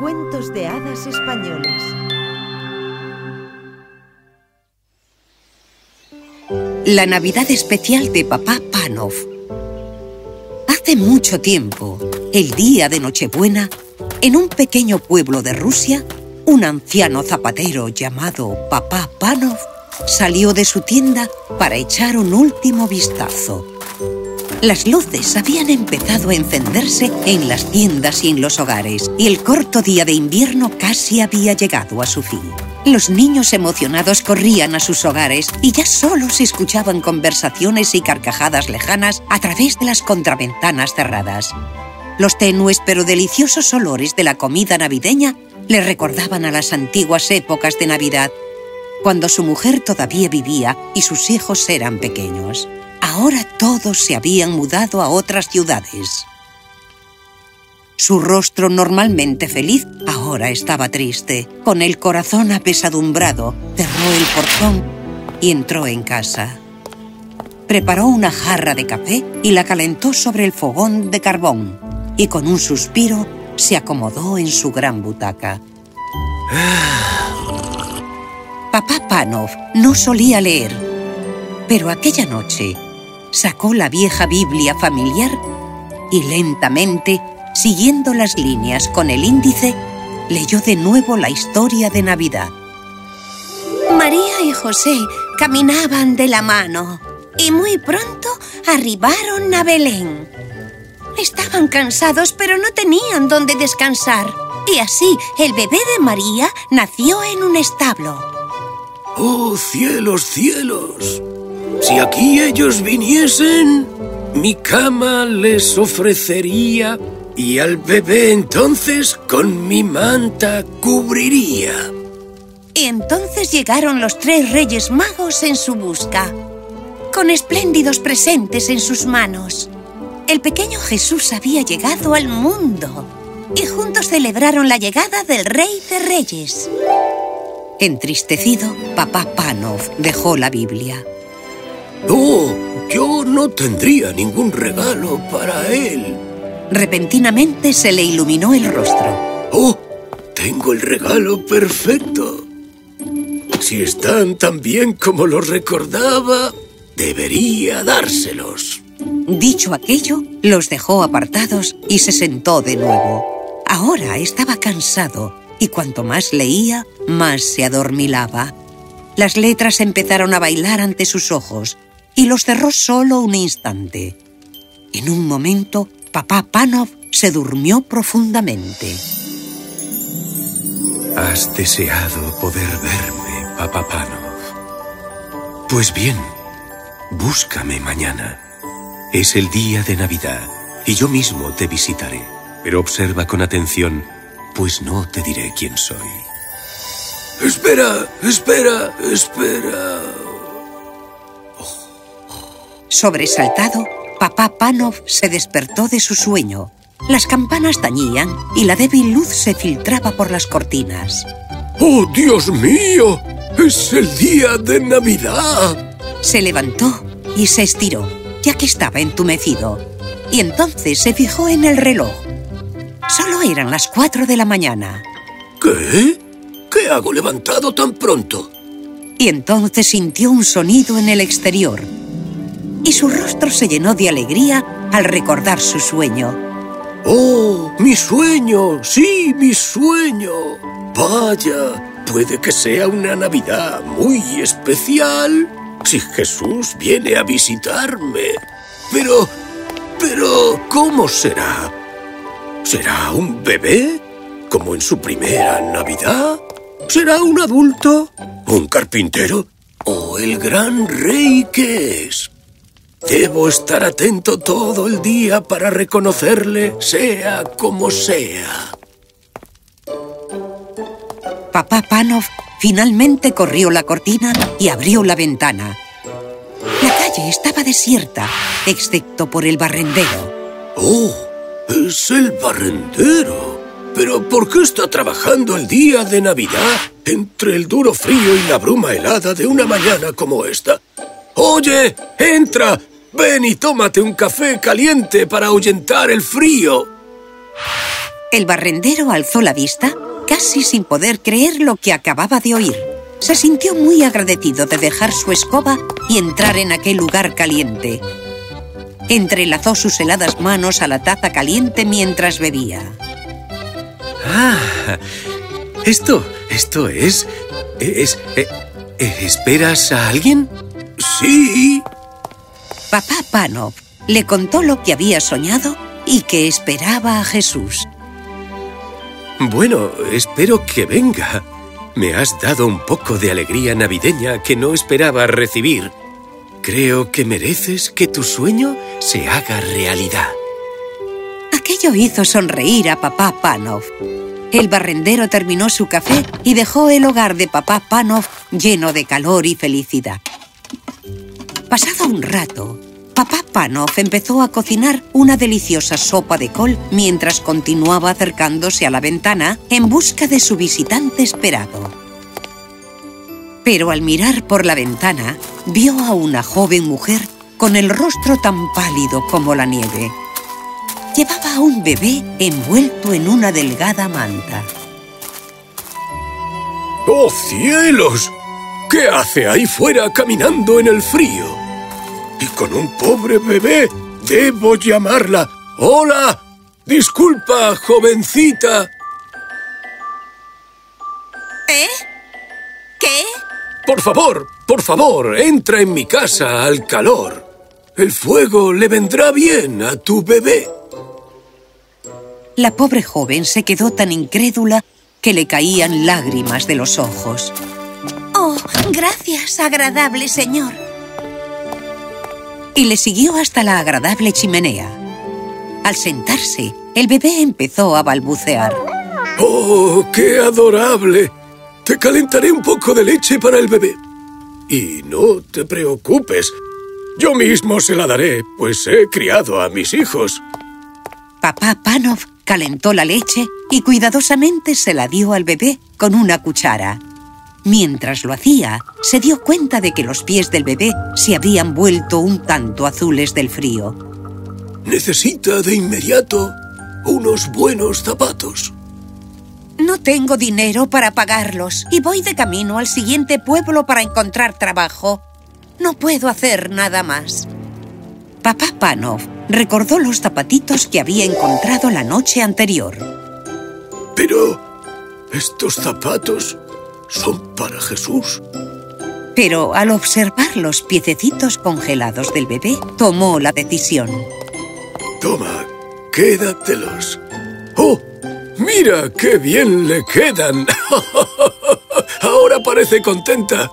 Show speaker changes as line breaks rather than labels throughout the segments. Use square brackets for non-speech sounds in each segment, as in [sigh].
Cuentos de hadas españoles.
La Navidad especial de Papá Panov. Hace mucho tiempo, el día de Nochebuena, en un pequeño pueblo de Rusia, un anciano zapatero llamado Papá Panov salió de su tienda para echar un último vistazo. Las luces habían empezado a encenderse en las tiendas y en los hogares, y el corto día de invierno casi había llegado a su fin. Los niños emocionados corrían a sus hogares y ya solo se escuchaban conversaciones y carcajadas lejanas a través de las contraventanas cerradas. Los tenues pero deliciosos olores de la comida navideña le recordaban a las antiguas épocas de Navidad, cuando su mujer todavía vivía y sus hijos eran pequeños. Ahora todos se habían mudado a otras ciudades. Su rostro normalmente feliz ahora estaba triste. Con el corazón apesadumbrado, cerró el portón y entró en casa. Preparó una jarra de café y la calentó sobre el fogón de carbón y con un suspiro se acomodó en su gran butaca. Papá Panov no solía leer, pero aquella noche sacó la vieja Biblia familiar y lentamente, siguiendo las líneas con el índice, leyó de nuevo la historia de Navidad.
María y José caminaban de la mano y muy pronto arribaron a Belén. Estaban cansados pero no tenían dónde descansar y así el bebé de María nació en un establo.
¡Oh, cielos, cielos! Si aquí ellos viniesen, mi cama les ofrecería y al bebé entonces con mi manta cubriría.
Y entonces llegaron los tres reyes magos en su busca, con espléndidos presentes en sus manos. El pequeño Jesús había llegado al mundo y juntos celebraron la llegada del Rey de Reyes.
Entristecido, papá Panov dejó la Biblia.
Oh, yo no tendría ningún regalo para él.
Repentinamente se le iluminó el rostro.
¡Oh! Tengo el regalo perfecto. Si están tan bien como los recordaba, debería dárselos.
Dicho aquello, los dejó apartados y se sentó de nuevo. Ahora estaba cansado y cuanto más leía, más se adormilaba. Las letras empezaron a bailar ante sus ojos y los cerró solo un instante. En un momento, papá Panov se durmió profundamente.
Has deseado poder verme, papá Panov. Pues bien, búscame mañana. Es el día de Navidad y yo mismo te visitaré. Pero observa con atención, pues no te diré quién soy. Espera, espera, espera.
Sobresaltado, papá Panov se despertó de su sueño. Las campanas tañían y la débil luz se filtraba por las cortinas.
¡Oh, Dios mío! ¡Es el día de Navidad!
Se levantó y se estiró, ya que estaba entumecido. Y entonces se fijó en el reloj. Solo eran las cuatro de la mañana.
¿Qué? ¿Qué hago levantado tan pronto?
Y entonces sintió un sonido en el exterior. Y su rostro se llenó de alegría al recordar su sueño.
¡Oh, mi sueño! ¡Sí, mi sueño! Vaya, puede que sea una Navidad muy especial si Jesús viene a visitarme. Pero, pero, ¿cómo será? ¿Será un bebé? ¿Como en su primera Navidad? ¿Será un adulto? ¿Un carpintero? ¿O el gran rey que es? Debo estar atento todo el día para reconocerle, sea como sea.
Papá Panov finalmente corrió la cortina y abrió la ventana. La calle estaba desierta, excepto por el barrendero.
¡Oh! ¡Es el barrendero! ¿Pero por qué está trabajando el día de Navidad entre el duro frío y la bruma helada de una mañana como esta? ¡Oye! ¡Entra! Ven y tómate un café caliente para ahuyentar el frío.
El barrendero alzó la vista, casi sin poder creer lo que acababa de oír. Se sintió muy agradecido de dejar su escoba y entrar en aquel lugar caliente. Entrelazó sus heladas manos a la taza caliente mientras bebía.
Ah, esto, esto es... es... eh, eh, ¿Esperas a alguien? Sí.
Papá Panov le contó lo que había soñado y que esperaba a Jesús.
Bueno, espero que venga. Me has dado un poco de alegría navideña que no esperaba recibir. Creo que mereces que tu sueño se haga realidad.
Aquello hizo sonreír a papá Panov. El barrendero terminó su café y dejó el hogar de papá Panov lleno de calor y felicidad. Pasado un rato, papá Panov empezó a cocinar una deliciosa sopa de col mientras continuaba acercándose a la ventana en busca de su visitante esperado. Pero al mirar por la ventana, vio a una joven mujer con el rostro tan pálido como la nieve. Llevaba a un bebé envuelto en una delgada manta.
¡Oh, cielos! ¿Qué hace ahí fuera caminando en el frío? Con un pobre bebé, debo llamarla. ¡Hola! Disculpa, jovencita.
¿Eh? ¿Qué?
Por favor, por favor, entra en mi casa al calor. El fuego le vendrá bien a tu bebé.
La pobre joven se quedó tan incrédula que le caían lágrimas de los ojos.
Oh, gracias, agradable señor.
Y le siguió hasta la agradable chimenea. Al sentarse, el bebé empezó a balbucear.
¡Oh, qué adorable! Te calentaré un poco de leche para el bebé. Y no te preocupes. Yo mismo se la daré, pues he criado a mis hijos.
Papá Panov calentó la leche y cuidadosamente se la dio al bebé con una cuchara. Mientras lo hacía, se dio cuenta de que los pies del bebé se habían vuelto un tanto azules del frío.
Necesita de inmediato unos buenos zapatos.
No tengo dinero para pagarlos y voy de camino al siguiente pueblo para encontrar trabajo. No puedo hacer nada más.
Papá Panov recordó los zapatitos que había encontrado la noche anterior.
Pero estos zapatos son para Jesús.
Pero al observar los piececitos congelados del bebé, tomó la decisión.
Toma, quédatelos. ¡Oh! ¡Mira qué bien le quedan! [laughs] Ahora parece contenta.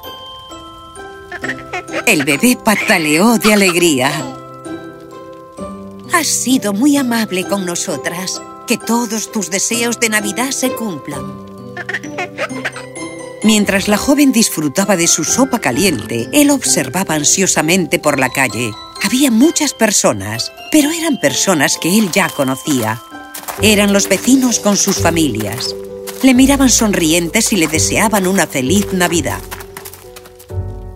El bebé pataleó de alegría.
Has sido muy amable con nosotras. Que todos tus deseos de Navidad se cumplan.
Mientras la joven disfrutaba de su sopa caliente, él observaba ansiosamente por la calle. Había muchas personas, pero eran personas que él ya conocía. Eran los vecinos con sus familias. Le miraban sonrientes y le deseaban una feliz Navidad.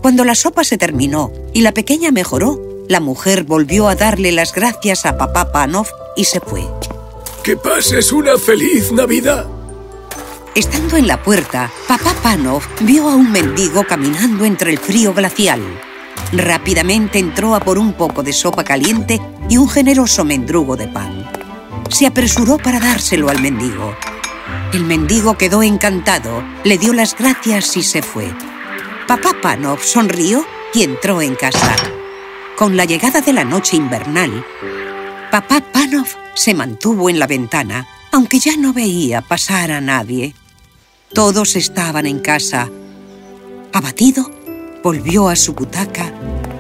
Cuando la sopa se terminó y la pequeña mejoró, la mujer volvió a darle las gracias a papá Panov y se fue.
¡Que pases una feliz Navidad!
Estando en la puerta, papá Panov vio a un mendigo caminando entre el frío glacial. Rápidamente entró a por un poco de sopa caliente y un generoso mendrugo de pan. Se apresuró para dárselo al mendigo. El mendigo quedó encantado, le dio las gracias y se fue. Papá Panov sonrió y entró en casa. Con la llegada de la noche invernal, papá Panov se mantuvo en la ventana, aunque ya no veía pasar a nadie. Todos estaban en casa. Abatido, volvió a su butaca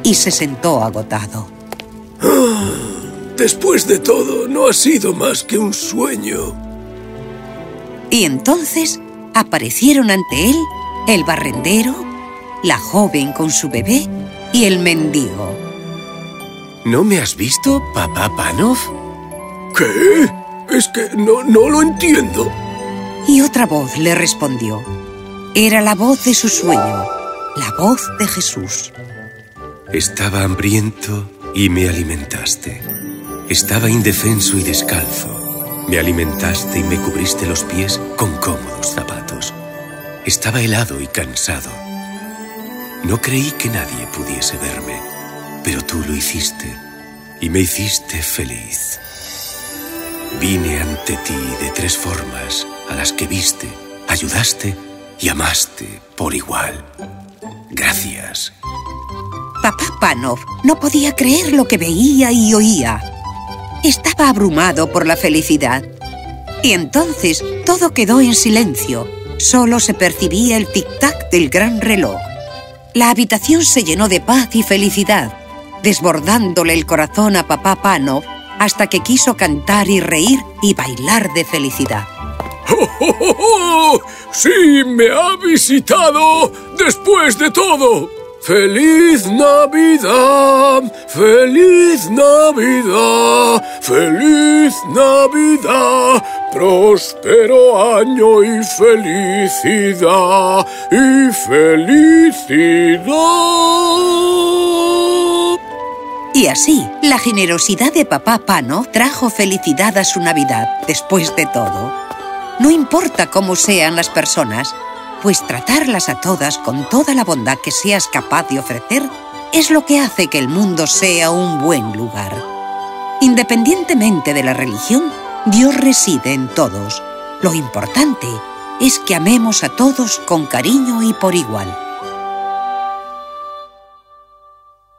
y se sentó agotado.
Después de todo, no ha sido más que un sueño.
Y entonces aparecieron ante él el barrendero, la joven con su bebé y el mendigo.
¿No me has visto, papá Panov? ¿Qué? Es que no, no lo entiendo.
Y otra voz le respondió. Era la voz de su sueño, la voz de Jesús.
Estaba hambriento y me alimentaste. Estaba indefenso y descalzo Me alimentaste y me cubriste los pies con cómodos zapatos. Estaba helado y cansado. No creí que nadie pudiese verme, pero tú lo hiciste y me hiciste feliz. Vine ante ti de tres formas a las que viste, ayudaste y amaste por igual. Gracias.
Papá Panov no podía creer lo que veía y oía. Estaba abrumado por la felicidad. Y entonces todo quedó en silencio. Solo se percibía el tic-tac del gran reloj. La habitación se llenó de paz y felicidad, desbordándole el corazón a papá Panov hasta que quiso cantar y reír y bailar de felicidad.
¡Oh, oh, oh, oh! sí me ha visitado después de todo! ¡Feliz Navidad! ¡Feliz Navidad! ¡Feliz Navidad! Próspero año y felicidad y felicidad.
Y así, la generosidad de papá Pano trajo felicidad a su Navidad, después de todo. No importa cómo sean las personas, pues tratarlas a todas con toda la bondad que seas capaz de ofrecer es lo que hace que el mundo sea un buen lugar. Independientemente de la religión, Dios reside en todos. Lo importante es que amemos a todos con cariño y por igual.